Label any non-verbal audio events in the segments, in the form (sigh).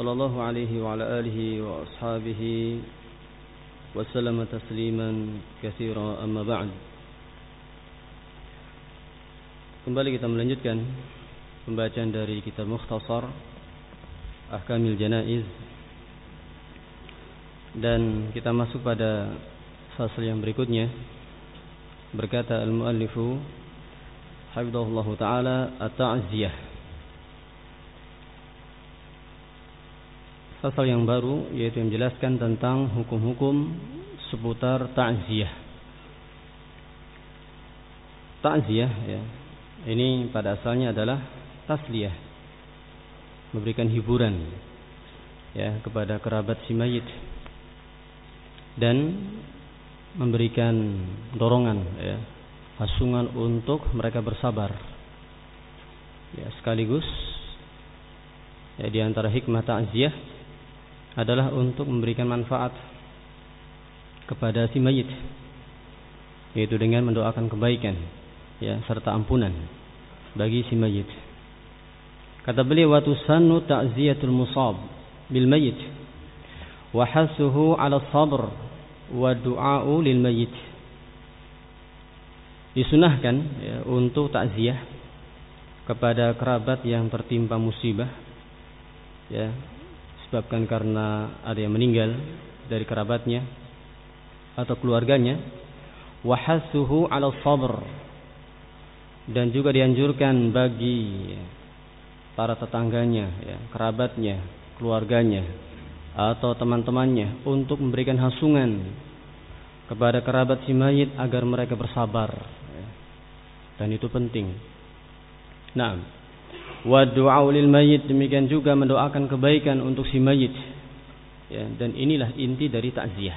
sallallahu alaihi wa ala alihi wa ashabihi wa sallama tasliman katsira. Amma ba'd. Kembali kita melanjutkan pembacaan dari kitab Mukhtasar Ahkamil Janaiz. Dan kita masuk pada fasal yang berikutnya. Berkata al-muallifu hafizahullah taala at-ta'ziyah fasal yang baru yaitu yang menjelaskan tentang hukum-hukum seputar ta'ziyah ta'ziyah ya ini pada asalnya adalah tasliyah memberikan hiburan ya kepada kerabat si mayit dan memberikan dorongan ya hasungan untuk mereka bersabar ya sekaligus ya di antara hikmah takziah adalah untuk memberikan manfaat kepada si mayit yaitu dengan mendoakan kebaikan ya serta ampunan bagi si mayit. Kata beliau wa tusannu ta'ziyatul musab bil mayit wa hasuhu 'ala sabr wa du'a'u lil mayit. Disunahkan ya, untuk takziah kepada kerabat yang tertimpa musibah ya disebabkan karena ada yang meninggal dari kerabatnya atau keluarganya wahasuhu ala sabr dan juga dianjurkan bagi para tetangganya, ya, kerabatnya, keluarganya, atau teman-temannya untuk memberikan hasungan kepada kerabat si mayit agar mereka bersabar. Ya. Dan itu penting. Nah, wa du'a lil mayit demikian juga mendoakan kebaikan untuk si mayit. Ya, dan inilah inti dari takziah.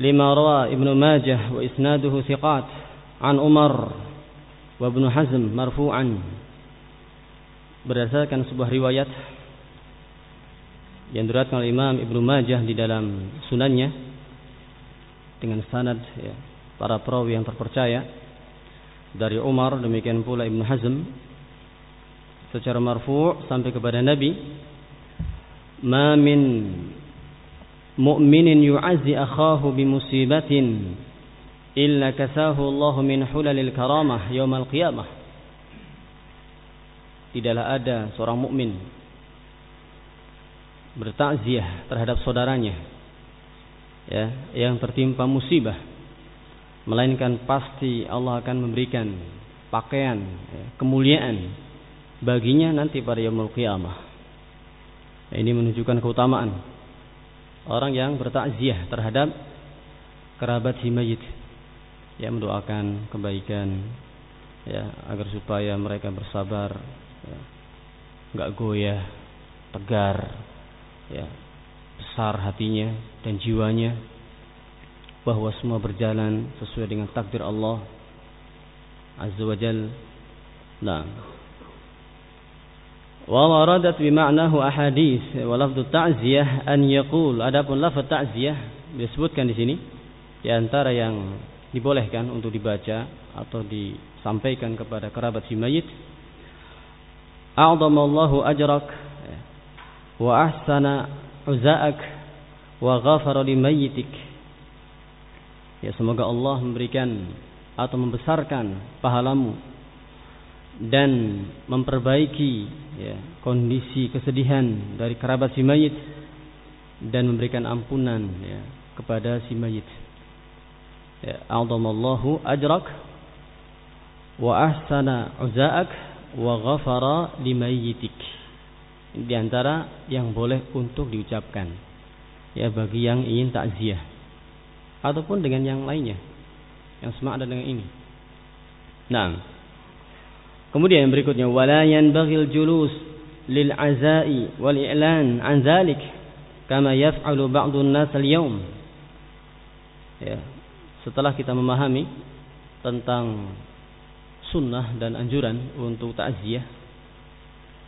Lima rawa Ibnu Majah wa isnaduhu thiqat an Umar wa Ibnu Hazm marfu'an berdasarkan sebuah riwayat yang diriwayatkan oleh Imam Ibnu Majah di dalam sunannya dengan sanad ya, para perawi yang terpercaya dari Umar demikian pula Ibnu Hazm. Secara marfu' sampai kepada Nabi ma min mu'minin yu'azzi akhahu bi musibatin illa kasahu Allah min hulalil karamah yaumal qiyamah. Tidaklah ada seorang mukmin bertakziah terhadap saudaranya ya yang tertimpa musibah melainkan pasti Allah akan memberikan pakaian ya, kemuliaan baginya nanti pada yaumul qiyamah. Ya, ini menunjukkan keutamaan orang yang bertakziah terhadap kerabat si mayit ya mendoakan kebaikan ya agar supaya mereka bersabar ya, nggak goyah tegar ya besar hatinya dan jiwanya bahwa semua berjalan sesuai dengan takdir Allah azza wajal nah wa waradat bi ma'nahu ahadits wa lafdhu ta'ziyah an yaqul. Adapun lafaz ta'ziyah disebutkan di sini di antara yang dibolehkan untuk dibaca atau disampaikan kepada kerabat si mayit a'zamallahu ajrak wa ahsana uza'ak wa ghafara li mayyitik ya semoga Allah memberikan atau membesarkan pahalamu dan memperbaiki ya, kondisi kesedihan dari kerabat si mayit dan memberikan ampunan ya, kepada si mayit. Ya, ajrak wa ahsana uza'ak wa ghafara limayyitik. Di antara yang boleh untuk diucapkan ya bagi yang ingin takziah ataupun dengan yang lainnya yang semakna dengan ini. Nah, kemudian yang berikutnya wala yanbaghil julus lil azai wal i'lan an zalik kama yaf'alu ba'dun nas al-yawm. Ya, setelah kita memahami tentang sunnah dan anjuran untuk takziah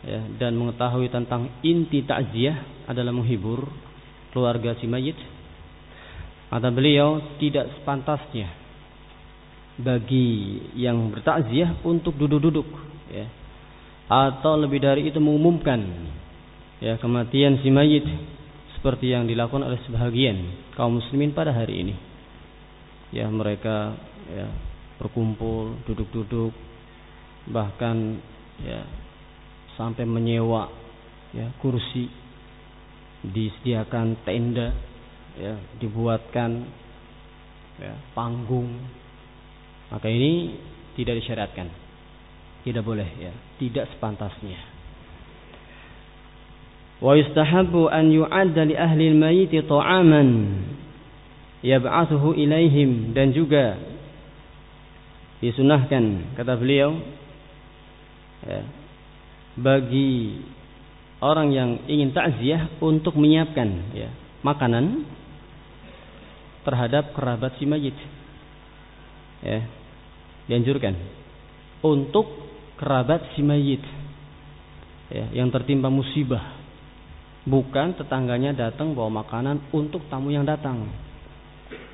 ya, dan mengetahui tentang inti takziah adalah menghibur keluarga si mayit kata beliau tidak sepantasnya bagi yang bertakziah untuk duduk-duduk ya, atau lebih dari itu mengumumkan ya kematian si mayit seperti yang dilakukan oleh sebahagian kaum muslimin pada hari ini. Ya mereka ya berkumpul, duduk-duduk bahkan ya sampai menyewa ya kursi disediakan tenda ya dibuatkan ya panggung. Maka ini tidak disyariatkan tidak boleh ya. Tidak sepantasnya. Wa yustahabbu an yu'adda li ahli al-mayyit ta'aman yab'athuhu ilaihim. Dan juga disunahkan kata beliau ya, bagi orang yang ingin takziah untuk menyiapkan ya, makanan terhadap kerabat si mayit. Ya. Dianjurkan. Untuk kerabat si mayit. Ya, yang tertimpa musibah. Bukan tetangganya datang bawa makanan untuk tamu yang datang.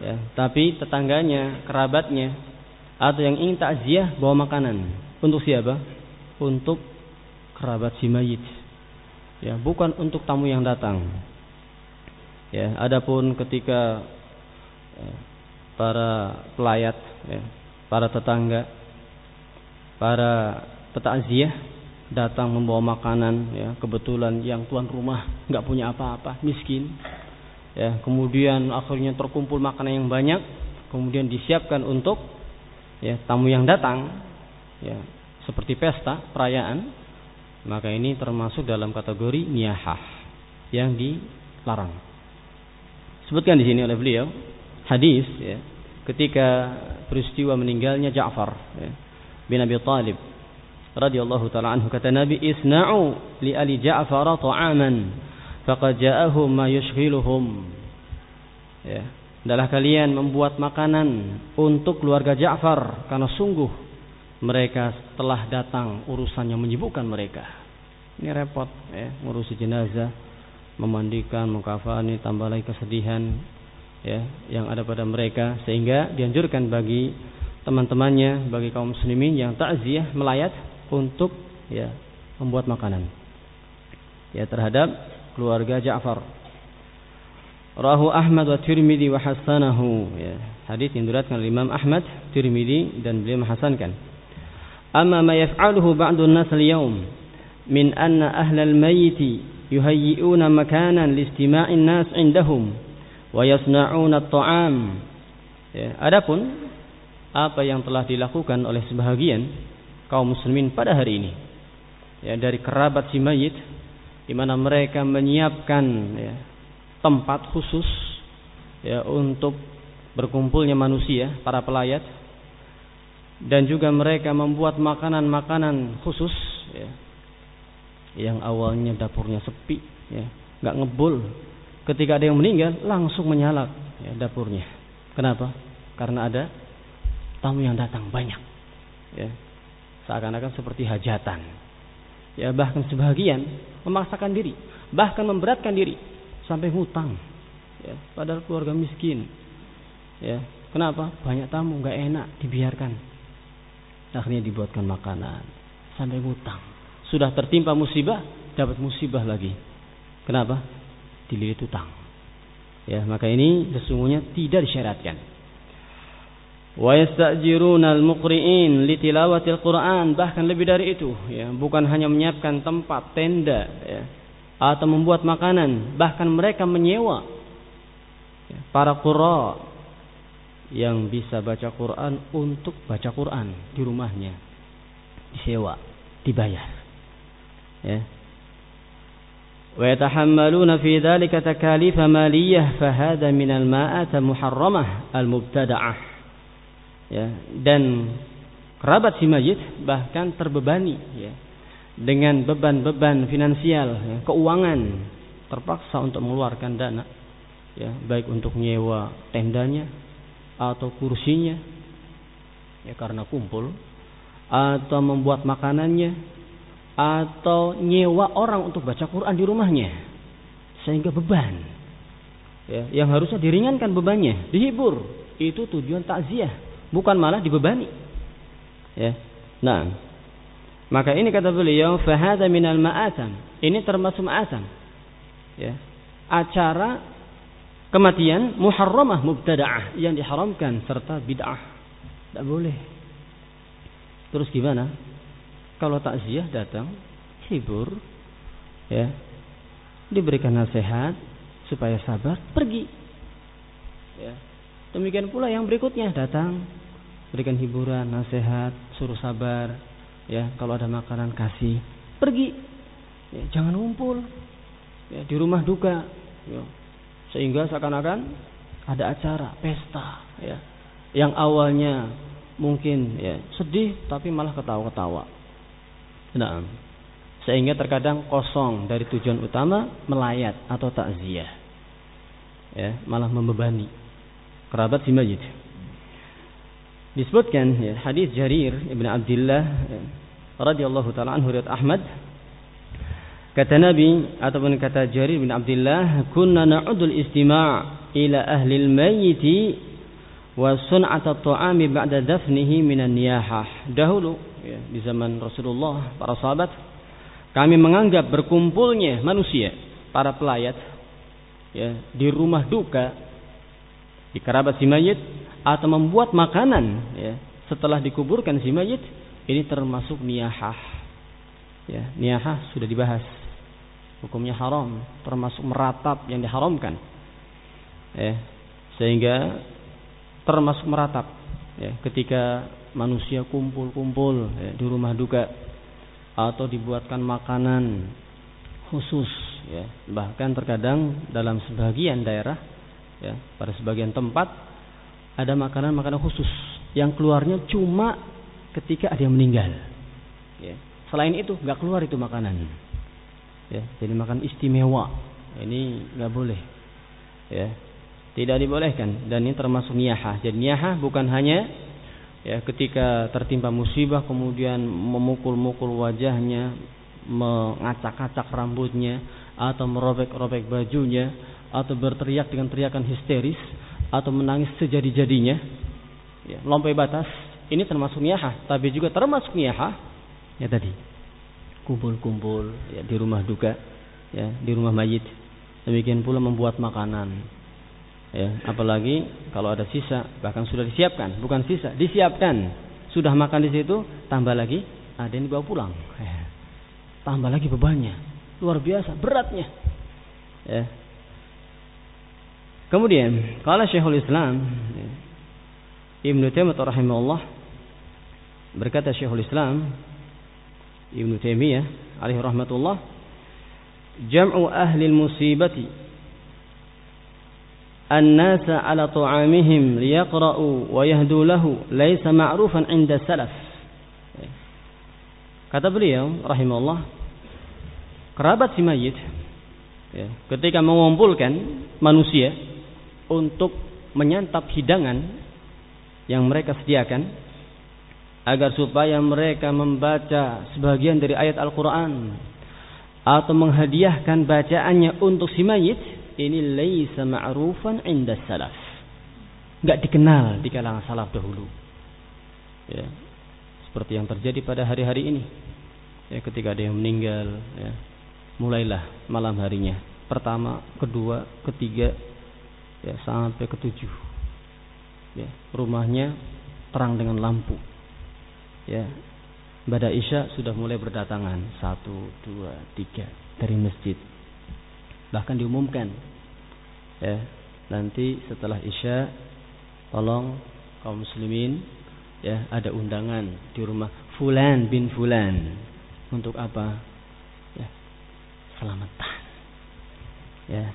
Ya, tapi tetangganya kerabatnya atau yang ingin takziah bawa makanan. Untuk siapa? Untuk kerabat si mayit. Ya bukan untuk tamu yang datang. Ya adapun ketika para pelayat ya, para tetangga para petakziah datang membawa makanan ya kebetulan yang tuan rumah nggak punya apa-apa miskin ya kemudian akhirnya terkumpul makanan yang banyak kemudian disiapkan untuk ya tamu yang datang ya seperti pesta perayaan maka ini termasuk dalam kategori niyahah yang dilarang. Sebutkan di sini oleh beliau hadis ya ketika peristiwa meninggalnya Ja'far ya, bin Abi Talib radhiyallahu taala anhu. Kata Nabi isna'u li ali Ja'far ta'aman faqad ja'ahum ma yushghiluhum. Ya adalah kalian membuat makanan untuk keluarga Ja'far karena sungguh mereka telah datang urusan yang menyibukkan mereka. Ini repot ya ngurusi jenazah memandikan mengkafani tambah lagi kesedihan ya yang ada pada mereka sehingga dianjurkan bagi teman-temannya bagi kaum muslimin yang takziah melayat untuk ya membuat makanan ya terhadap keluarga Ja'far. Rahu Ahmad wa Tirmidzi wa hasanahu ya. Hadis yang diriwayatkan oleh Imam Ahmad, Tirmidzi dan beliau menghasankan. Amma ma yaf'aluhu ba'du an-nas al-yawm min anna ahlal mayyit yuhayyi'una makanan li istima'in nas 'indahum wa yasna'una at-ta'am. Ya, adapun apa yang telah dilakukan oleh sebahagian kaum muslimin pada hari ini ya dari kerabat si mayit di mana mereka menyiapkan ya, tempat khusus ya untuk berkumpulnya manusia para pelayat dan juga mereka membuat makanan-makanan khusus ya, yang awalnya dapurnya sepi ya nggak ngebul ketika ada yang meninggal langsung menyala ya, dapurnya. Kenapa? Karena ada tamu yang datang banyak ya. Seakan-akan seperti hajatan. Ya bahkan sebagian memaksakan diri bahkan memberatkan diri sampai hutang ya padahal keluarga miskin ya. Kenapa? Banyak tamu nggak enak dibiarkan. Akhirnya dibuatkan makanan sampai hutang. Sudah tertimpa musibah dapat musibah lagi. Kenapa dililit hutang ya maka ini sesungguhnya tidak disyaratkan. Wa yastajiruna al-muqri'in li tilawatil Qur'an bahkan lebih dari itu ya bukan hanya menyiapkan tempat tenda ya atau membuat makanan bahkan mereka menyewa ya, para qurra yang bisa baca Quran untuk baca Quran di rumahnya disewa dibayar ya fi dhalika takalif maliyah fa hadha min al-ma'at muharramah al-mubtada'ah ya. Dan kerabat si mayit bahkan terbebani ya dengan beban-beban finansial ya, keuangan terpaksa untuk mengeluarkan dana ya baik untuk nyewa tendanya atau kursinya ya karena kumpul atau membuat makanannya atau nyewa orang untuk baca Quran di rumahnya sehingga beban ya yang harusnya diringankan bebannya dihibur itu tujuan takziah bukan malah dibebani. Ya. Nah, Maka ini kata beliau, fahada minal ma'atam. Ini termasuk ma'atam. Ya. Acara kematian muharramah mubtada'ah yang diharamkan serta bid'ah. Tidak boleh. Terus gimana? Kalau takziah datang, hibur, ya, diberikan nasihat supaya sabar, pergi. Ya. Demikian pula yang berikutnya datang, berikan hiburan, nasihat, suruh sabar, ya. Kalau ada makanan kasih pergi. Ya, jangan ngumpul. Ya, di rumah duka ya. sehingga seakan-akan ada acara pesta ya. Yang awalnya mungkin ya sedih tapi malah ketawa-ketawa nah sehingga terkadang kosong dari tujuan utama melayat atau takziah. Ya malah membebani kerabat si majid disebutkan ya, hadis Jarir ibn Abdullah ya, radhiyallahu taala anhu riwayat Ahmad. Kata Nabi ataupun kata Jarir bin Abdullah kunna na'udul istima' ila ahli al-mayyit wa sun'at at-ta'ami ba'da dafnihi minan niyahah. Dahulu ya, di zaman Rasulullah para sahabat kami menganggap berkumpulnya manusia para pelayat ya, di rumah duka di kerabat si mayit atau membuat makanan ya, setelah dikuburkan si mayit ini termasuk niyahah. Ya, niyahah sudah dibahas. Hukumnya haram, termasuk meratap yang diharamkan. Ya, sehingga termasuk meratap ya, ketika manusia kumpul-kumpul ya, di rumah duka atau dibuatkan makanan khusus ya bahkan terkadang dalam sebagian daerah ya pada sebagian tempat ada makanan-makanan khusus yang keluarnya cuma ketika ada yang meninggal. Ya. Selain itu nggak keluar itu makanan. Ya, jadi makan istimewa. Ini nggak boleh. Ya. Tidak dibolehkan dan ini termasuk niyahah. Jadi niyahah bukan hanya ya ketika tertimpa musibah kemudian memukul-mukul wajahnya, mengacak-acak rambutnya atau merobek-robek bajunya atau berteriak dengan teriakan histeris atau menangis sejadi-jadinya ya, melampaui batas ini termasuk niyahah tapi juga termasuk niyahah ya tadi kumpul-kumpul ya di rumah duka ya di rumah mayit. Demikian pula membuat makanan ya apalagi kalau ada sisa bahkan sudah disiapkan. Bukan sisa disiapkan. Sudah makan di situ tambah lagi ada yang dibawa pulang. Ya. tambah lagi bebannya. Luar biasa beratnya. Ya. Kemudian, kalau Syekhul Islam Ibnu Taimiyah rahimahullah berkata Syekhul Islam Ibnu Taimiyah alaihi rahmatullah jam'u ahli musibati الناس على طعامهم ليقرأوا ويهدوا له ليس معروفا عند السلف. Kata beliau rahimahullah, kerabat si mayit ya, ketika mengumpulkan manusia untuk menyantap hidangan yang mereka sediakan agar supaya mereka membaca sebagian dari ayat Al-Qur'an atau menghadiahkan bacaannya untuk si mayit ini laisa ma'rufan inda salaf. Nggak dikenal di kalangan salaf dahulu. Ya. Seperti yang terjadi pada hari-hari ini. Ya ketika ada yang meninggal ya. Mulailah malam harinya. Pertama kedua ketiga ya sampai ke tujuh ya rumahnya terang dengan lampu. Ya. Pada isya sudah mulai berdatangan. Satu dua tiga. Dari masjid bahkan diumumkan ya nanti setelah isya tolong kaum muslimin ya ada undangan di rumah fulan bin fulan untuk apa ya selamatan ya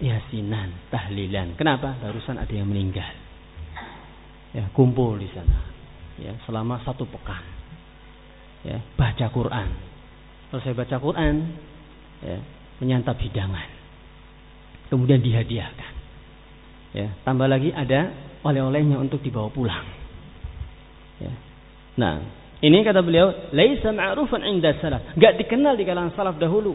yasinan, tahlilan. Kenapa? Barusan ada yang meninggal. Ya, kumpul di sana. Ya, selama satu pekan. Ya, baca Quran. Selesai baca Quran, ya, menyantap hidangan. Kemudian dihadiahkan. Ya, tambah lagi ada oleh-olehnya untuk dibawa pulang. Ya. Nah, ini kata beliau, laisa ma'rufan 'inda salaf. Enggak dikenal di kalangan salaf dahulu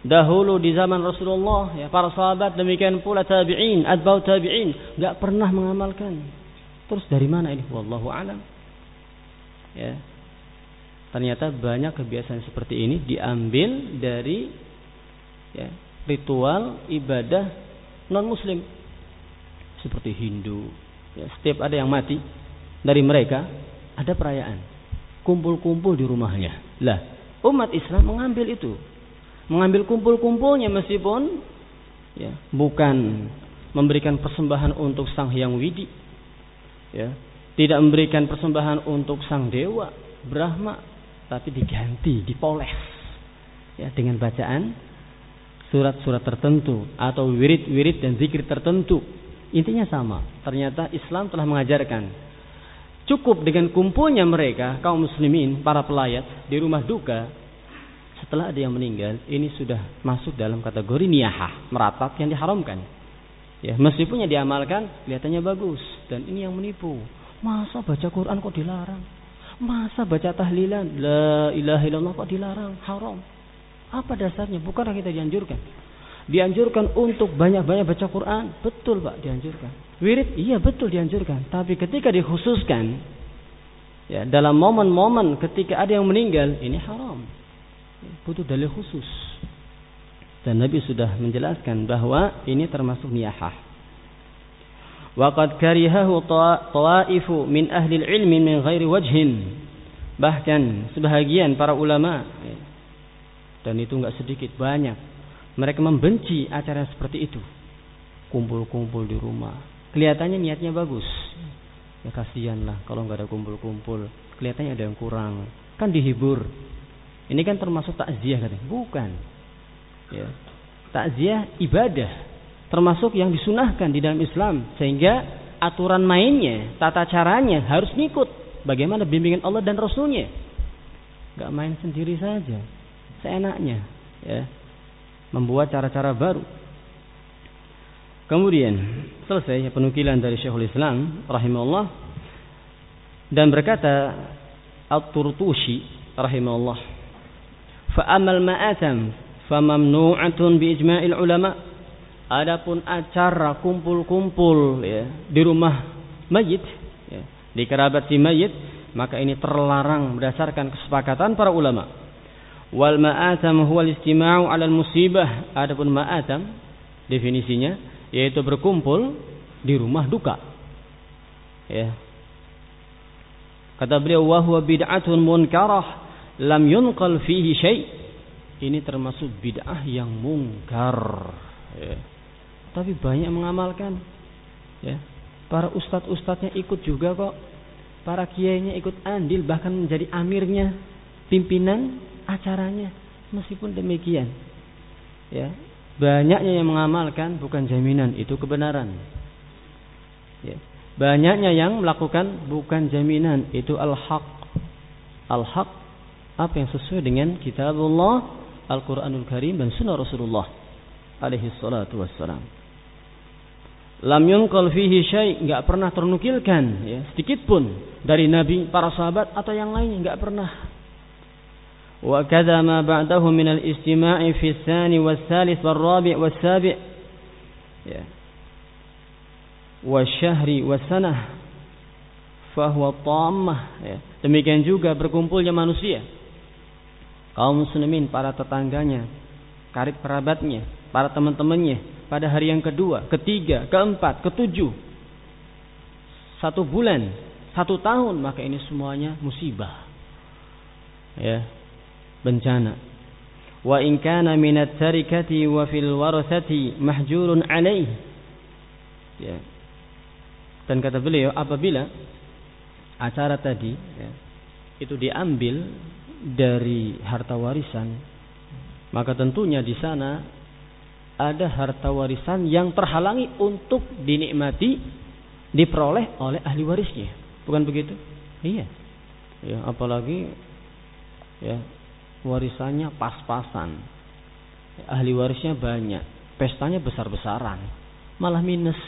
dahulu di zaman Rasulullah ya para sahabat demikian pula tabi'in atba'u tabi'in enggak pernah mengamalkan terus dari mana ini wallahu alam ya Ternyata banyak kebiasaan seperti ini diambil dari ya, ritual ibadah non muslim seperti Hindu. Ya, setiap ada yang mati dari mereka ada perayaan. Kumpul-kumpul di rumahnya. Lah, umat Islam mengambil itu. Mengambil kumpul-kumpulnya meskipun ya, bukan memberikan persembahan untuk Sang Hyang Widi. Ya, tidak memberikan persembahan untuk Sang Dewa, Brahma, tapi diganti, dipoles ya dengan bacaan surat-surat tertentu atau wirid-wirid dan zikir tertentu. Intinya sama. Ternyata Islam telah mengajarkan cukup dengan kumpulnya mereka kaum muslimin, para pelayat di rumah duka setelah ada yang meninggal, ini sudah masuk dalam kategori niyahah, meratap yang diharamkan. Ya, meskipun yang diamalkan kelihatannya bagus dan ini yang menipu. Masa baca Quran kok dilarang? Masa baca tahlilan la ilaha illallah kok dilarang? Haram. Apa dasarnya? Bukankah kita dianjurkan? Dianjurkan untuk banyak-banyak baca Quran. Betul Pak, dianjurkan. Wirid, iya betul dianjurkan. Tapi ketika dikhususkan, ya dalam momen-momen ketika ada yang meninggal, ini haram. Butuh dalil khusus. Dan Nabi sudah menjelaskan bahwa ini termasuk niyahah. Waqad karihahu ta'ifu min ahli ilmi min ghairi wajhin. Bahkan sebahagian para ulama dan itu enggak sedikit banyak mereka membenci acara seperti itu. Kumpul-kumpul di rumah. Kelihatannya niatnya bagus. Ya kasihan lah kalau nggak ada kumpul-kumpul. Kelihatannya ada yang kurang. Kan dihibur. Ini kan termasuk takziah katanya. Bukan. Ya. Takziah ibadah termasuk yang disunahkan di dalam Islam sehingga aturan mainnya, tata caranya harus ngikut bagaimana bimbingan Allah dan Rasulnya. Gak main sendiri saja, seenaknya, ya, membuat cara-cara baru. Kemudian selesai penukilan dari Syekhul Islam rahimahullah dan berkata At-Turtushi rahimahullah fa amal ma'atam famamnu'atun bi ijma'il ulama' Adapun acara kumpul-kumpul ya di rumah mayit ya, di kerabat si mayit maka ini terlarang berdasarkan kesepakatan para ulama. Wal ma'atam huwa istimau 'ala musibah. Adapun ma'atam definisinya yaitu berkumpul di rumah duka. Ya. Kata beliau wa huwa bid'atun munkarah lam yunqal fihi syai'. Ini termasuk bid'ah yang mungkar. Ya tapi banyak mengamalkan. Ya. Para ustadz-ustadznya ikut juga kok. Para kiainya ikut andil bahkan menjadi amirnya, pimpinan acaranya. Meskipun demikian, ya banyaknya yang mengamalkan bukan jaminan itu kebenaran. Ya. Banyaknya yang melakukan bukan jaminan itu al-haq. Al-haq apa yang sesuai dengan kitabullah, Al-Qur'anul Karim dan sunnah Rasulullah alaihi salatu wassalam lam yunqal fihi syai enggak pernah ternukilkan ya sedikit pun dari nabi para sahabat atau yang lainnya enggak pernah al-istima'i fi tsani was-salis war-rabi' was-sabi' ya wa syahri was-sanah fa huwa tammah ya demikian juga berkumpulnya manusia kaum muslimin para tetangganya karib kerabatnya para teman-temannya pada hari yang kedua, ketiga, keempat, ketujuh. Satu bulan, satu tahun, maka ini semuanya musibah. Ya, bencana. Wa in kana minat tarikati wa fil warathati mahjurun alaih. Ya. Dan kata beliau, apabila acara tadi ya, itu diambil dari harta warisan, maka tentunya di sana ada harta warisan yang terhalangi untuk dinikmati diperoleh oleh ahli warisnya. Bukan begitu? Iya. Ya, apalagi ya warisannya pas-pasan. Ahli warisnya banyak, pestanya besar-besaran. Malah minus.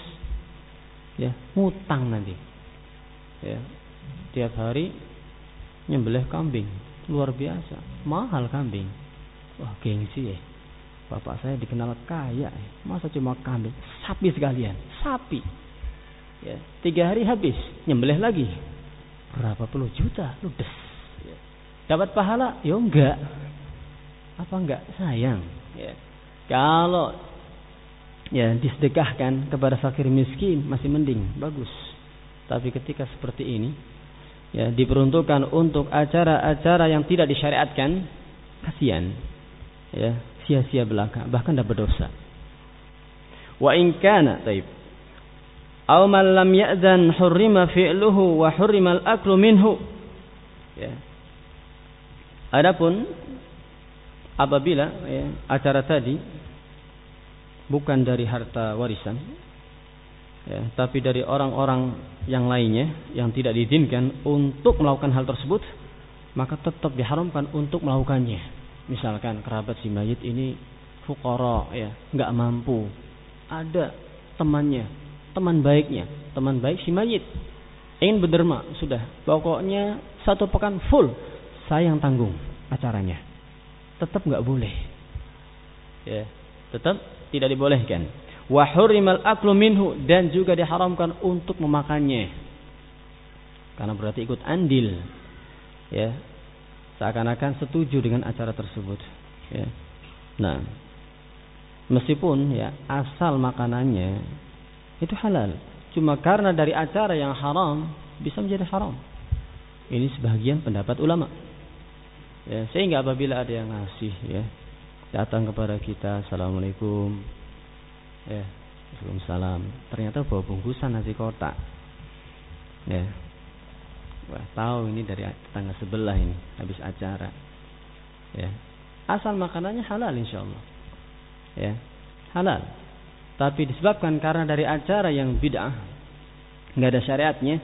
Ya, ngutang nanti. Ya. Tiap hari nyembelih kambing, luar biasa. Mahal kambing. Wah, gengsi ya Bapak saya dikenal kaya. Masa cuma kambing? Sapi sekalian. Sapi. Ya, tiga hari habis. Nyembelih lagi. Berapa puluh juta. Ludes. Dapat pahala? Ya enggak. Apa enggak? Sayang. Ya. Kalau ya disedekahkan kepada fakir miskin masih mending, bagus. Tapi ketika seperti ini ya diperuntukkan untuk acara-acara yang tidak disyariatkan, kasihan. Ya, sia-sia belaka, bahkan dapat dosa. Wa in kana, taib. Aw man lam ya'zan hurrima fi'luhu wa hurrima al-aklu minhu. Ya. Adapun apabila ya, acara tadi bukan dari harta warisan ya, tapi dari orang-orang yang lainnya yang tidak diizinkan untuk melakukan hal tersebut maka tetap diharamkan untuk melakukannya. Misalkan kerabat si mayit ini fukara ya nggak mampu. Ada temannya teman baiknya teman baik si mayit. Ingin berderma sudah. Pokoknya satu pekan full saya yang tanggung acaranya. Tetap nggak boleh. Ya tetap tidak dibolehkan. Wa hurimal aklu minhu dan juga diharamkan untuk memakannya. Karena berarti ikut andil. Ya seakan-akan setuju dengan acara tersebut. Ya. Nah meskipun ya asal makanannya itu halal. Cuma karena dari acara yang haram bisa menjadi haram. Ini sebagian pendapat ulama Ya, sehingga apabila ada yang ngasih ya datang kepada kita, assalamualaikum, ya, salam. Ternyata bawa bungkusan nasi kotak, ya, wah tahu ini dari tetangga sebelah ini habis acara, ya, asal makanannya halal insya Allah, ya, halal. Tapi disebabkan karena dari acara yang bid'ah, nggak ada syariatnya,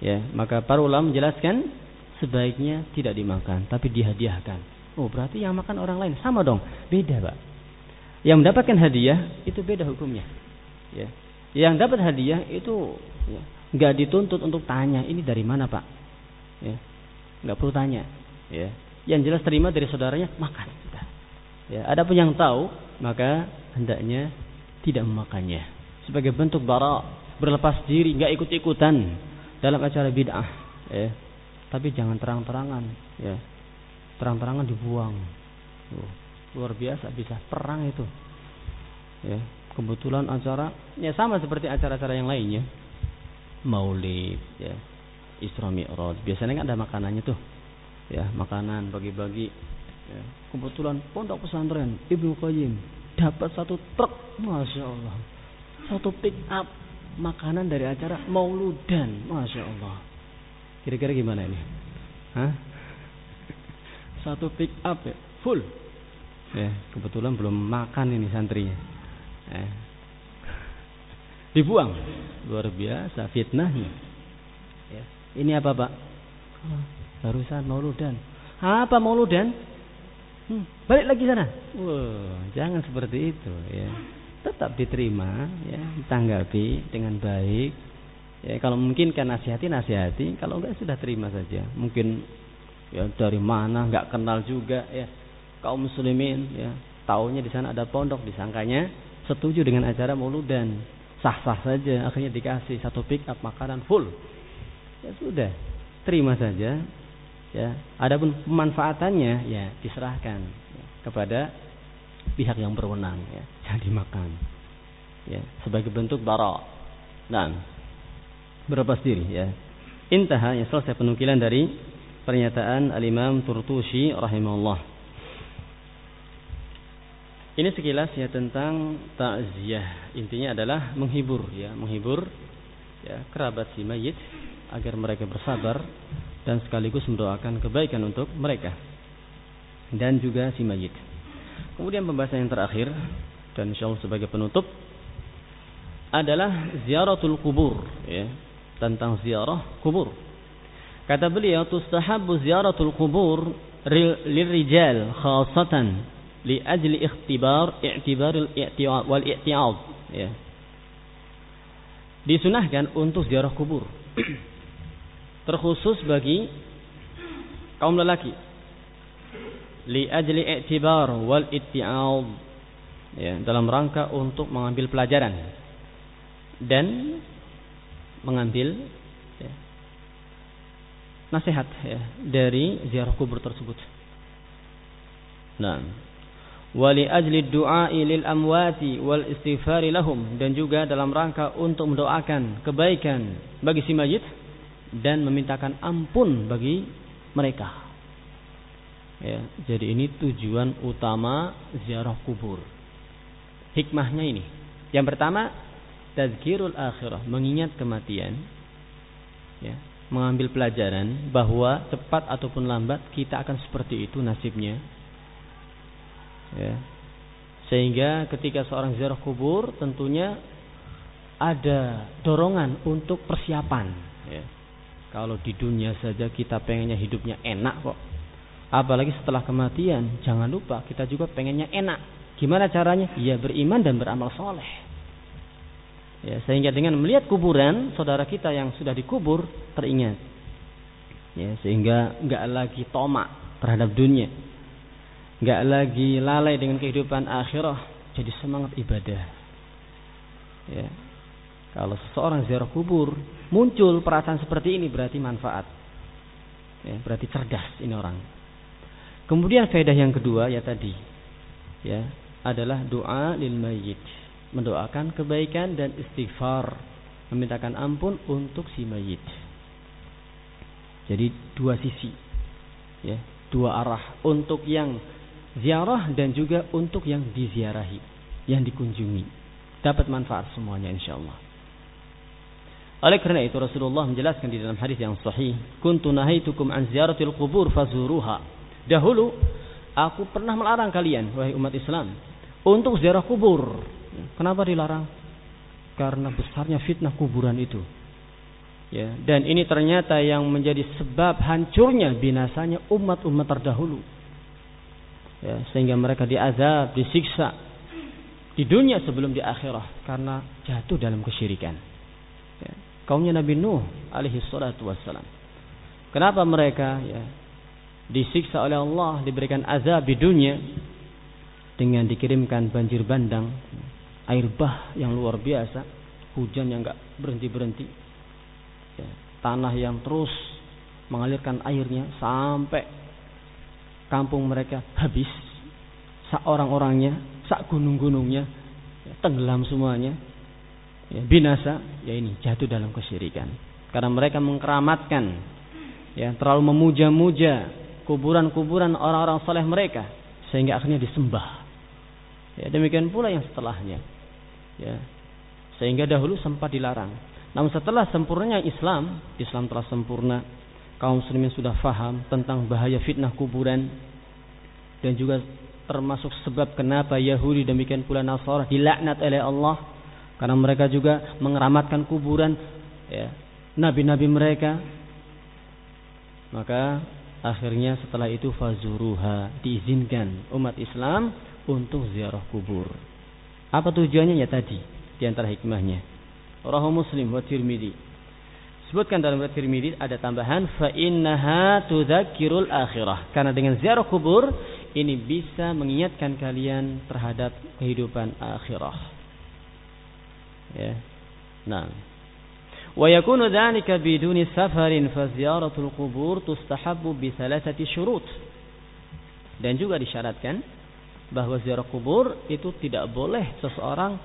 ya, maka para ulama menjelaskan sebaiknya tidak dimakan tapi dihadiahkan. Oh, berarti yang makan orang lain sama dong. Beda, Pak. Yang mendapatkan hadiah itu beda hukumnya. Ya. Yang dapat hadiah itu ya, nggak dituntut untuk tanya ini dari mana, Pak. Ya. Nggak perlu tanya. Ya. Yang jelas terima dari saudaranya makan. Ya, ada pun yang tahu maka hendaknya tidak memakannya sebagai bentuk bara berlepas diri nggak ikut-ikutan dalam acara bid'ah ya tapi jangan terang-terangan ya. Terang-terangan dibuang. Oh, luar biasa bisa perang itu. Ya kebetulan acara ya sama seperti acara-acara yang lainnya. Maulid ya. Isra Mi'raj. Biasanya kan ada makanannya tuh. Ya makanan bagi-bagi. Ya. kebetulan pondok pesantren Ibnu Qayyim dapat satu truk masya Allah. Satu pick up makanan dari acara mauludan masya Allah Kira-kira gimana ini? Hah? Satu pick up ya, full. Ya, kebetulan belum makan ini santrinya. Eh. Dibuang. Luar biasa fitnahnya. Ya. Ini apa, Pak? Barusan mauludan. Apa mauludan? Hmm, balik lagi sana. Wah, jangan seperti itu ya. Tetap diterima ya, ditanggapi dengan baik Ya, kalau mungkin kan nasihati nasihati, kalau enggak sudah terima saja. Mungkin ya dari mana enggak kenal juga ya. Kaum muslimin ya taunya di sana ada pondok. Disangkanya setuju dengan acara mauludan. Sah-sah saja akhirnya dikasih satu pick up makanan full. Ya sudah. Terima saja. Ya adapun pemanfaatannya ya diserahkan ya, kepada pihak yang berwenang ya jadi makan ya sebagai bentuk bara nah berlepas diri ya. Intaha yang selesai penukilan dari pernyataan Al-Imam Turtusi rahimahullah. Ini sekilas ya tentang takziah. Intinya adalah menghibur ya, menghibur ya kerabat si mayit agar mereka bersabar dan sekaligus mendoakan kebaikan untuk mereka dan juga si mayit. Kemudian pembahasan yang terakhir dan insyaallah sebagai penutup adalah ziaratul kubur ya tentang ziarah kubur. Kata beliau, tustahabbu ziaratul kubur lirrijal khasatan li ajli ikhtibar i'tibar al wal i'tiad ya. Disunahkan untuk ziarah kubur. (clears throat) Terkhusus bagi kaum lelaki. Li ajli i'tibar wal i'tiad ya, dalam rangka untuk mengambil pelajaran dan mengambil ya, nasihat ya dari ziarah kubur tersebut. Nah, wali ajli du'a lil amwati wal istighfari lahum dan juga dalam rangka untuk mendoakan kebaikan bagi si mayit dan memintakan ampun bagi mereka. Ya, jadi ini tujuan utama ziarah kubur. Hikmahnya ini. Yang pertama, tazkirul akhirah, mengingat kematian. Ya, mengambil pelajaran bahwa cepat ataupun lambat kita akan seperti itu nasibnya. Ya. Sehingga ketika seorang ziarah kubur tentunya ada dorongan untuk persiapan. Ya. Kalau di dunia saja kita pengennya hidupnya enak kok. Apalagi setelah kematian, jangan lupa kita juga pengennya enak. Gimana caranya? Ya beriman dan beramal soleh. Ya, sehingga dengan melihat kuburan saudara kita yang sudah dikubur teringat. Ya, sehingga nggak lagi tomak terhadap dunia. nggak lagi lalai dengan kehidupan akhirah, jadi semangat ibadah. Ya. Kalau seseorang ziarah kubur, muncul perasaan seperti ini berarti manfaat. Ya, berarti cerdas ini orang. Kemudian faedah yang kedua ya tadi ya adalah doa lil mayyit mendoakan kebaikan dan istighfar, memintakan ampun untuk si mayit. Jadi dua sisi, ya, dua arah untuk yang ziarah dan juga untuk yang diziarahi, yang dikunjungi. Dapat manfaat semuanya insya Allah. Oleh karena itu Rasulullah menjelaskan di dalam hadis yang sahih, "Kuntu nahaitukum an ziyaratil qubur fazuruha." Dahulu aku pernah melarang kalian wahai umat Islam untuk ziarah kubur. Kenapa dilarang? Karena besarnya fitnah kuburan itu. Ya, dan ini ternyata yang menjadi sebab hancurnya binasanya umat-umat terdahulu. Ya, sehingga mereka diazab, disiksa di dunia sebelum di akhirat karena jatuh dalam kesyirikan. Ya, kaumnya Nabi Nuh alaihi salatu wassalam. Kenapa mereka ya disiksa oleh Allah, diberikan azab di dunia dengan dikirimkan banjir bandang, air bah yang luar biasa, hujan yang nggak berhenti berhenti, ya, tanah yang terus mengalirkan airnya sampai kampung mereka habis, sak orang-orangnya, sak gunung-gunungnya ya, tenggelam semuanya, ya, binasa, ya ini jatuh dalam kesyirikan, karena mereka mengkeramatkan, ya terlalu memuja-muja kuburan-kuburan orang-orang soleh mereka sehingga akhirnya disembah. Ya, demikian pula yang setelahnya. Ya. Sehingga dahulu sempat dilarang. Namun setelah sempurnanya Islam, Islam telah sempurna, kaum muslimin sudah faham tentang bahaya fitnah kuburan dan juga termasuk sebab kenapa Yahudi demikian pula Nasara dilaknat oleh Allah karena mereka juga mengeramatkan kuburan ya, nabi-nabi mereka. Maka akhirnya setelah itu fazuruha diizinkan umat Islam untuk ziarah kubur. Apa tujuannya ya tadi di antara hikmahnya. Rahu Muslim wa Tirmidzi. Sebutkan dalam riwayat Tirmidzi ada tambahan fa innaha tudzakirul akhirah. Karena dengan ziarah kubur ini bisa mengingatkan kalian terhadap kehidupan akhirah. Ya. Nah. Wa yakunu dzalika biduni safarin fa ziyaratul qubur tustahabbu bi thalathati syurut. Dan juga disyaratkan bahwa ziarah kubur itu tidak boleh seseorang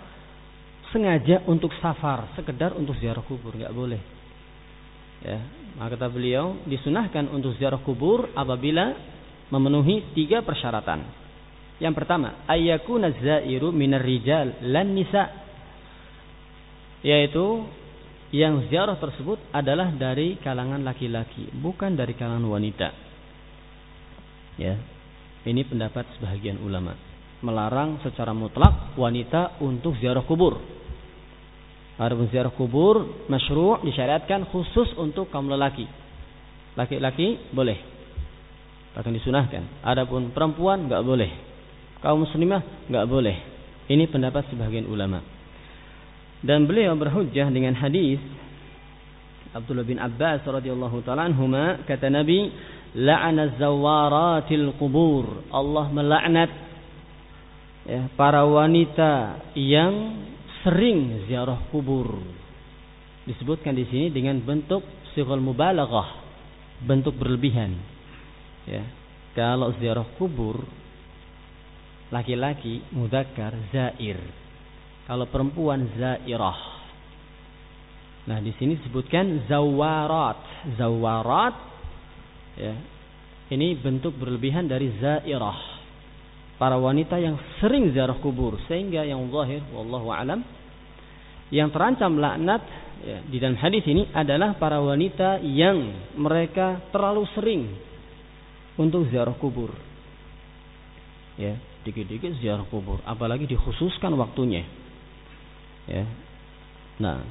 sengaja untuk safar, sekedar untuk ziarah kubur, nggak boleh. Ya, maka kata beliau disunahkan untuk ziarah kubur apabila memenuhi tiga persyaratan. Yang pertama, ayyakuna zairu minar rijal lan nisa. Yaitu yang ziarah tersebut adalah dari kalangan laki-laki, bukan dari kalangan wanita. Ya, ini pendapat sebahagian ulama. Melarang secara mutlak wanita untuk ziarah kubur. Adapun ziarah kubur masyru' disyariatkan khusus untuk kaum lelaki. Laki-laki boleh. Bahkan disunahkan. Adapun perempuan nggak boleh. Kaum muslimah nggak boleh. Ini pendapat sebagian ulama. Dan beliau berhujjah dengan hadis Abdullah bin Abbas radhiyallahu taala anhuma kata Nabi la'ana zawaratil kubur. Allah melaknat ya, para wanita yang sering ziarah kubur. Disebutkan di sini dengan bentuk sighal mubalaghah. bentuk berlebihan. Ya. Kalau ziarah kubur laki-laki mudzakkar zair. Kalau perempuan zairah. Nah, di sini disebutkan zawarat. Zawarat ya. Ini bentuk berlebihan dari zairah. Para wanita yang sering ziarah kubur sehingga yang zahir wallahu alam yang terancam laknat ya, di dalam hadis ini adalah para wanita yang mereka terlalu sering untuk ziarah kubur. Ya, dikit-dikit ziarah kubur, apalagi dikhususkan waktunya. Ya. Nah,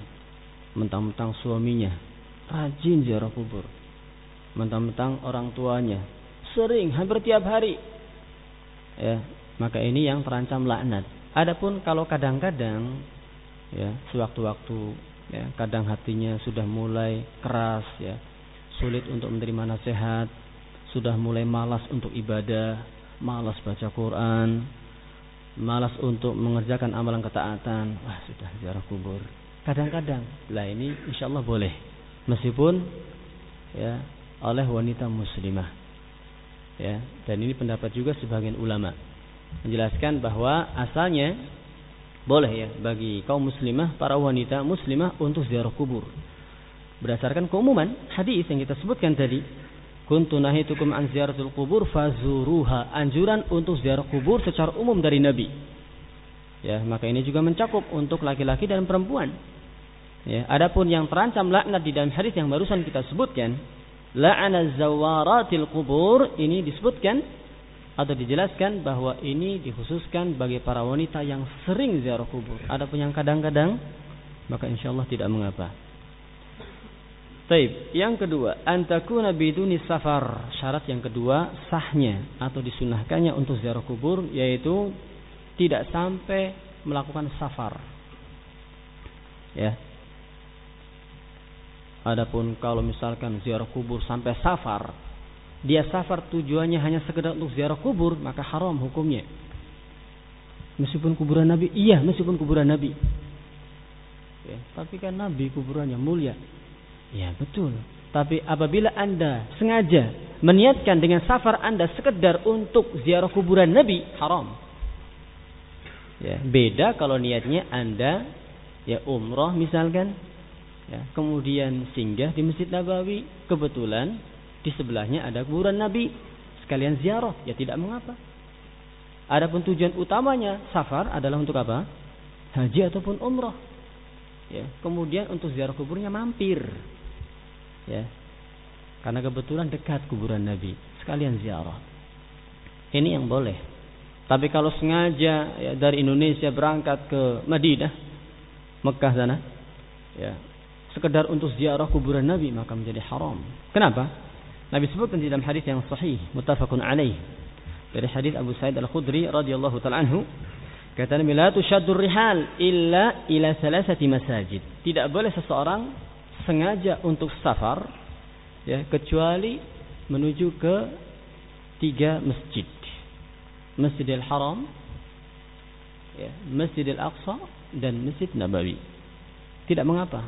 mentang-mentang suaminya rajin ziarah kubur. Mentang-mentang orang tuanya sering hampir tiap hari. Ya, maka ini yang terancam laknat. Adapun kalau kadang-kadang ya sewaktu-waktu ya kadang hatinya sudah mulai keras ya sulit untuk menerima nasihat sudah mulai malas untuk ibadah malas baca Quran malas untuk mengerjakan amalan ketaatan wah sudah ziarah kubur kadang-kadang lah ini insya Allah boleh meskipun ya oleh wanita muslimah ya dan ini pendapat juga sebagian ulama menjelaskan bahwa asalnya boleh ya bagi kaum muslimah, para wanita muslimah untuk ziarah kubur. Berdasarkan keumuman hadis yang kita sebutkan tadi, kuntu nahitukum an ziaratul kubur fazuruha. Anjuran untuk ziarah kubur secara umum dari Nabi. Ya, maka ini juga mencakup untuk laki-laki dan perempuan. Ya, adapun yang terancam laknat di dalam hadis yang barusan kita sebutkan, la'ana zawaratil kubur ini disebutkan atau dijelaskan bahwa ini dikhususkan bagi para wanita yang sering ziarah kubur. Adapun yang kadang-kadang maka insya Allah tidak mengapa. Taib. Yang kedua, antakuna biduni safar. Syarat yang kedua sahnya atau disunahkannya untuk ziarah kubur yaitu tidak sampai melakukan safar. Ya. Adapun kalau misalkan ziarah kubur sampai safar, dia safar tujuannya hanya sekedar untuk ziarah kubur, maka haram hukumnya. Meskipun kuburan Nabi, iya meskipun kuburan Nabi. Ya, tapi kan Nabi kuburannya mulia. Ya betul. Tapi apabila anda sengaja meniatkan dengan safar anda sekedar untuk ziarah kuburan Nabi, haram. Ya, beda kalau niatnya anda ya umroh misalkan, ya, kemudian singgah di Masjid Nabawi, kebetulan di sebelahnya ada kuburan Nabi. Sekalian ziarah, ya tidak mengapa. Adapun tujuan utamanya safar adalah untuk apa? Haji ataupun umrah. Ya, kemudian untuk ziarah kuburnya mampir. Ya. Karena kebetulan dekat kuburan Nabi, sekalian ziarah. Ini yang boleh. Tapi kalau sengaja ya, dari Indonesia berangkat ke Madinah, Mekah sana, ya, sekedar untuk ziarah kuburan Nabi maka menjadi haram. Kenapa? Nabi sebutkan di dalam hadis yang sahih, muttafaqun alaih. Dari hadis Abu Sa'id Al-Khudri radhiyallahu taala anhu, kata Nabi, "La tushaddur rihal illa ila salasati masajid." Tidak boleh seseorang sengaja untuk safar ya kecuali menuju ke tiga masjid. Masjidil Haram, ya, Masjidil Aqsa dan Masjid Nabawi. Tidak mengapa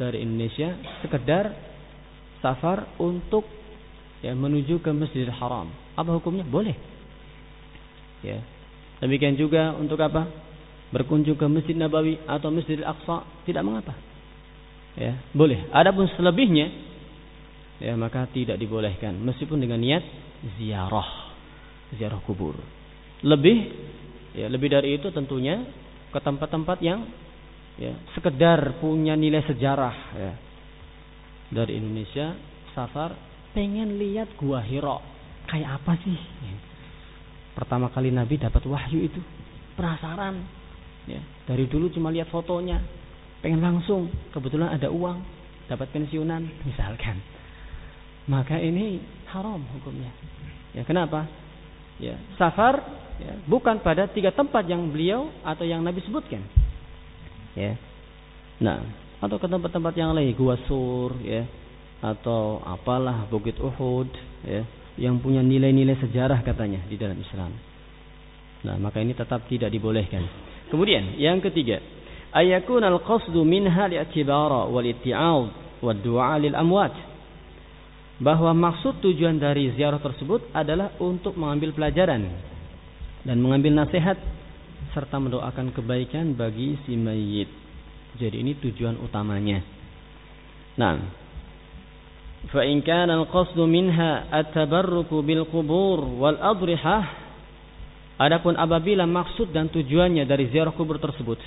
dari Indonesia sekedar safar untuk ya menuju ke Masjidil Haram. Apa hukumnya? Boleh. Ya. Demikian juga untuk apa? Berkunjung ke Masjid Nabawi atau Masjidil Aqsa tidak mengapa. Ya, boleh. Adapun selebihnya ya maka tidak dibolehkan meskipun dengan niat ziarah. Ziarah kubur. Lebih ya lebih dari itu tentunya ke tempat-tempat yang ya. Sekedar punya nilai sejarah ya. Dari Indonesia safar pengen lihat gua Hiro kayak apa sih? Pertama kali Nabi dapat wahyu itu. Penasaran. Ya. Dari dulu cuma lihat fotonya. Pengen langsung. Kebetulan ada uang. Dapat pensiunan misalkan. Maka ini haram hukumnya. Ya kenapa? Ya safar ya, bukan pada tiga tempat yang beliau atau yang Nabi sebutkan ya nah atau ke tempat-tempat yang lain gua sur ya atau apalah Bukit Uhud ya yang punya nilai-nilai sejarah katanya di dalam Islam. Nah, maka ini tetap tidak dibolehkan. Kemudian yang ketiga, ayakun al-qasdu minha li'tibara wal itti'ad wa du'a lil amwat. bahwa maksud tujuan dari ziarah tersebut adalah untuk mengambil pelajaran dan mengambil nasihat serta mendoakan kebaikan bagi si mayit. Jadi ini tujuan utamanya. Nah, fa in kana al-qasdu minha at-tabarruku bil qubur wal adrihah Adapun apabila maksud dan tujuannya dari ziarah kubur tersebut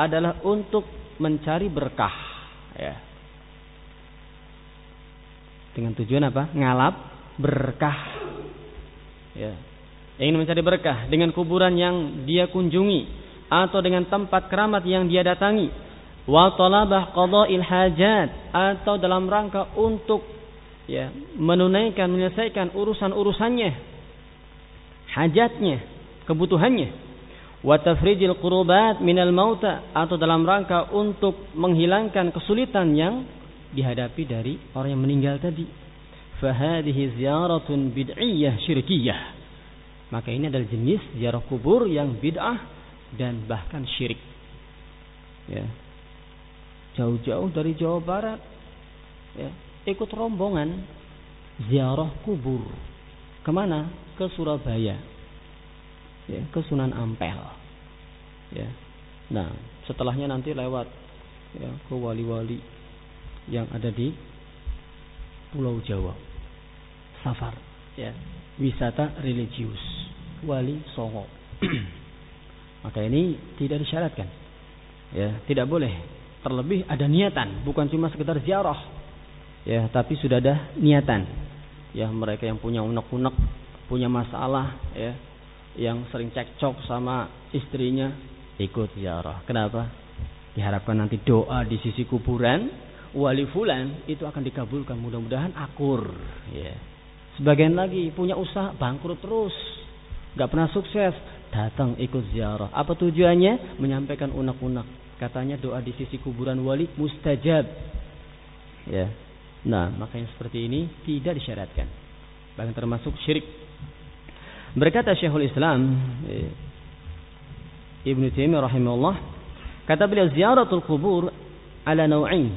adalah untuk mencari berkah, ya. Dengan tujuan apa? Ngalap berkah. Ya. Ingin mencari berkah dengan kuburan yang dia kunjungi atau dengan tempat keramat yang dia datangi. Wa talabah qada'il hajat atau dalam rangka untuk ya menunaikan menyelesaikan urusan-urusannya hajatnya kebutuhannya. Wa tafrijil qurubat minal mauta atau dalam rangka untuk menghilangkan kesulitan yang dihadapi dari orang yang meninggal tadi. Fahadihi ziyaratun bid'iyah syirkiyah maka ini adalah jenis ziarah kubur yang bid'ah dan bahkan syirik ya jauh-jauh dari Jawa Barat ya ikut rombongan ziarah kubur ke mana ke Surabaya ya, ke Sunan Ampel. Ya. Nah, setelahnya nanti lewat ya, ke wali-wali yang ada di Pulau Jawa. Safar, ya, wisata religius, wali Songo. (clears throat) Maka ini tidak disyaratkan. Ya, tidak boleh. Terlebih ada niatan, bukan cuma sekedar ziarah. Ya, tapi sudah ada niatan. Ya, mereka yang punya unek-unek, punya masalah, ya, yang sering cekcok sama istrinya ikut ziarah. Kenapa? Diharapkan nanti doa di sisi kuburan wali fulan itu akan dikabulkan. Mudah-mudahan akur. Ya. Sebagian lagi punya usaha bangkrut terus, nggak pernah sukses. Datang ikut ziarah. Apa tujuannya? Menyampaikan unek-unek. Katanya doa di sisi kuburan wali mustajab. Ya. Nah, makanya seperti ini tidak disyaratkan. Bahkan termasuk syirik Berkata Syekhul Islam eh, Ibnu Taimiyah rahimahullah, kata beliau ziaratul kubur ala nau'in.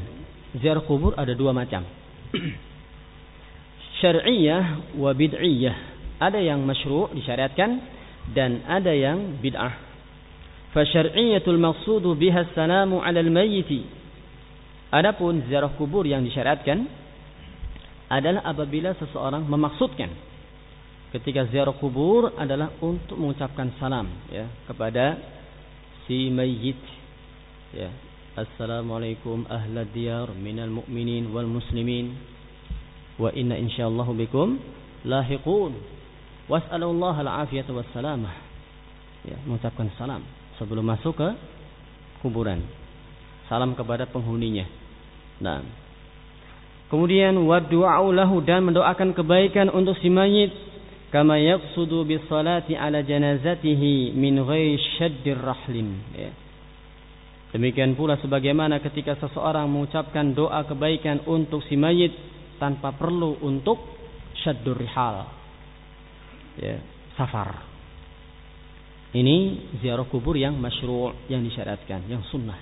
Ziarah kubur ada dua macam. (clears throat) Syar'iyyah wa bid'iyyah. Ada yang masyru' disyariatkan dan ada yang bid'ah. Fasyar'iyyatul maqsudu biha salamu 'ala al-mayyit. Adapun ziarah kubur yang disyariatkan adalah apabila seseorang memaksudkan ketika ziarah kubur adalah untuk mengucapkan salam ya kepada si mayyit ya assalamualaikum ahla diyar minal mu'minin wal muslimin wa inna insyaallah bikum lahiqun. Was'alullah al-afiyata wassalamah. Ya mengucapkan salam sebelum masuk ke kuburan. Salam kepada penghuninya. Nah kemudian wa lahu dan mendoakan kebaikan untuk si mayit. Kama yaqsudu bis salati ala janazatihi min ghairi syaddir rahlin. Ya. Demikian pula sebagaimana ketika seseorang mengucapkan doa kebaikan untuk si mayit tanpa perlu untuk syaddur rihal. Ya, safar. Ini ziarah kubur yang masyru' yang disyariatkan, yang sunnah.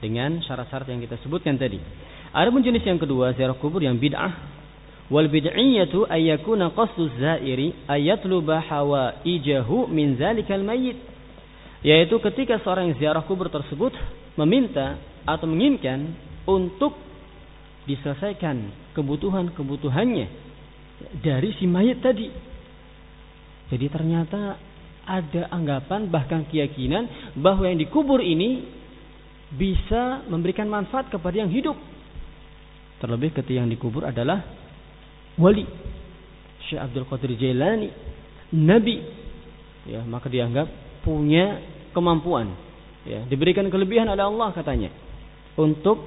Dengan syarat-syarat yang kita sebutkan tadi. Ada pun jenis yang kedua, ziarah kubur yang bid'ah Wal bid'iyatu ayyakuna qasdu zairi ayatluba hawaijahu min zalikal mayyit. Yaitu ketika seorang ziarah kubur tersebut meminta atau menginginkan untuk diselesaikan kebutuhan-kebutuhannya dari si mayit tadi. Jadi ternyata ada anggapan bahkan keyakinan bahwa yang dikubur ini bisa memberikan manfaat kepada yang hidup. Terlebih ketika yang dikubur adalah wali Syekh Abdul Qadir Jailani nabi ya maka dianggap punya kemampuan ya diberikan kelebihan oleh Allah katanya untuk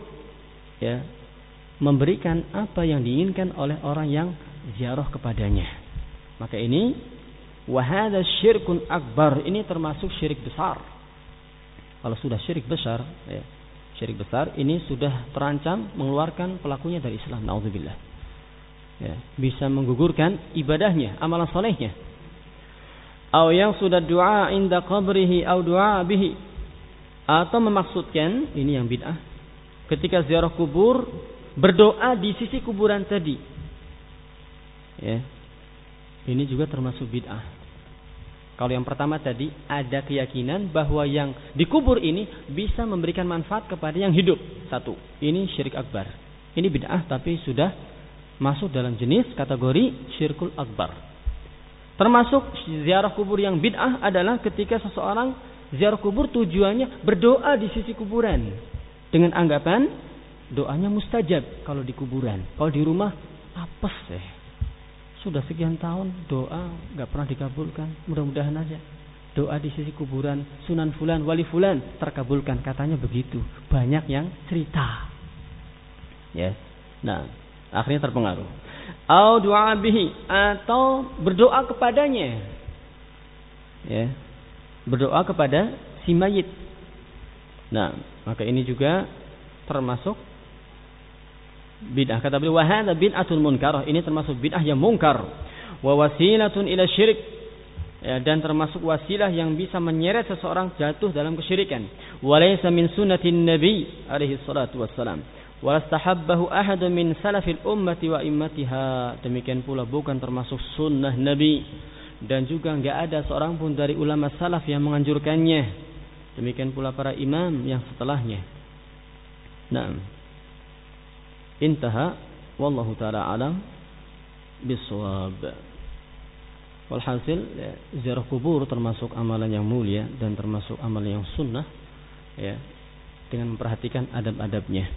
ya memberikan apa yang diinginkan oleh orang yang ziarah kepadanya. Maka ini wahada syirkun akbar. Ini termasuk syirik besar. Kalau sudah syirik besar ya, syirik besar ini sudah terancam mengeluarkan pelakunya dari Islam. Naudzubillah. Ya, bisa menggugurkan ibadahnya, amalan solehnya. Atau yang sudah doa inda qabrihi atau doa bihi. Atau memaksudkan ini yang bid'ah ketika ziarah kubur berdoa di sisi kuburan tadi. Ya. Ini juga termasuk bid'ah. Kalau yang pertama tadi ada keyakinan bahwa yang dikubur ini bisa memberikan manfaat kepada yang hidup. Satu ini syirik akbar. Ini bid'ah tapi sudah masuk dalam jenis kategori syirkul akbar. Termasuk ziarah kubur yang bid'ah adalah ketika seseorang ziarah kubur tujuannya berdoa di sisi kuburan dengan anggapan doanya mustajab kalau di kuburan kalau di rumah apes deh sudah sekian tahun doa nggak pernah dikabulkan. Mudah-mudahan aja doa di sisi kuburan Sunan Fulan, Wali Fulan terkabulkan. Katanya begitu. Banyak yang cerita. Ya. Nah, akhirnya terpengaruh. Au doa bihi atau berdoa kepadanya. Ya. Berdoa kepada si mayit. Nah, maka ini juga termasuk bid'ah. Kata beliau, "Wahada bid'atul munkar." Ini termasuk bid'ah yang mungkar. Wa wasilatun ila syirik. Ya, dan termasuk wasilah yang bisa menyeret seseorang jatuh dalam kesyirikan. Walaysa min sunnatin nabi alaihi salatu wassalam. Walastahabbahu ahadun min salafil ummati wa immatiha. Demikian pula bukan termasuk sunnah nabi dan juga enggak ada seorang pun dari ulama salaf yang menganjurkannya. Demikian pula para imam yang setelahnya. Nah, intaha wallahu taala alam bisawab. Walhasil ya, ziarah kubur termasuk amalan yang mulia dan termasuk amalan yang sunnah ya dengan memperhatikan adab-adabnya.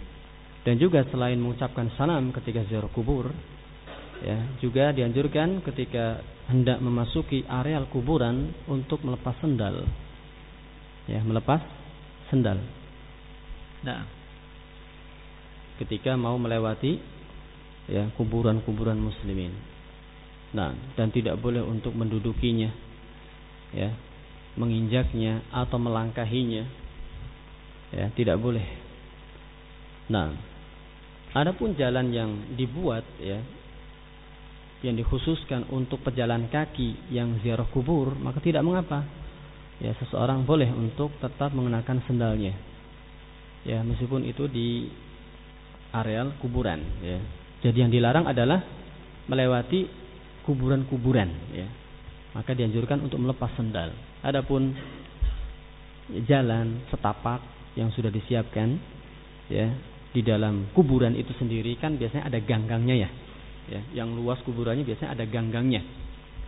Dan juga selain mengucapkan salam ketika ziarah kubur ya juga dianjurkan ketika hendak memasuki areal kuburan untuk melepas sendal. Ya melepas sendal. Nah ketika mau melewati ya kuburan-kuburan muslimin. Nah, dan tidak boleh untuk mendudukinya ya, menginjaknya atau melangkahinya. Ya, tidak boleh. Nah, adapun jalan yang dibuat ya yang dikhususkan untuk pejalan kaki yang ziarah kubur, maka tidak mengapa. Ya, seseorang boleh untuk tetap mengenakan sendalnya. Ya, meskipun itu di areal kuburan ya. Jadi yang dilarang adalah melewati kuburan-kuburan ya. Maka dianjurkan untuk melepas sendal. Adapun jalan setapak yang sudah disiapkan ya di dalam kuburan itu sendiri kan biasanya ada ganggangnya ya. Ya, yang luas kuburannya biasanya ada ganggangnya.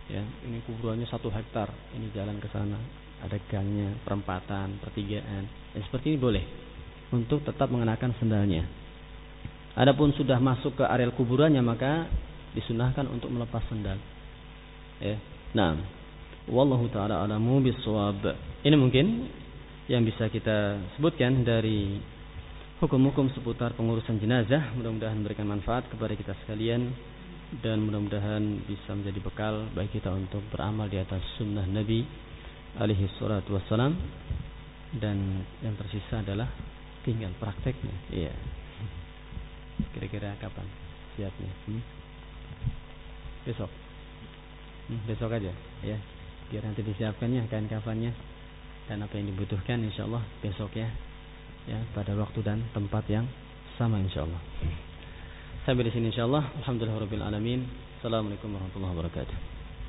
Ya, ini kuburannya satu hektar, ini jalan ke sana, ada gangnya, perempatan, pertigaan. Ya, seperti ini boleh untuk tetap mengenakan sendalnya. Adapun sudah masuk ke areal kuburannya maka disunahkan untuk melepas sendal. Ya. Nah, wallahu taala alamu bisawab. Ini mungkin yang bisa kita sebutkan dari hukum-hukum seputar pengurusan jenazah. Mudah-mudahan memberikan manfaat kepada kita sekalian dan mudah-mudahan bisa menjadi bekal bagi kita untuk beramal di atas sunnah Nabi alaihi salatu wassalam dan yang tersisa adalah tinggal prakteknya. Iya. Kira-kira kapan siapnya? Hmm? Besok. Hmm, besok aja, ya. Biar nanti disiapkannya kain kafannya dan apa yang dibutuhkan insya Allah besok ya. Ya, pada waktu dan tempat yang sama insya Allah. Sampai di sini insya Allah. Alhamdulillah Assalamualaikum warahmatullahi wabarakatuh.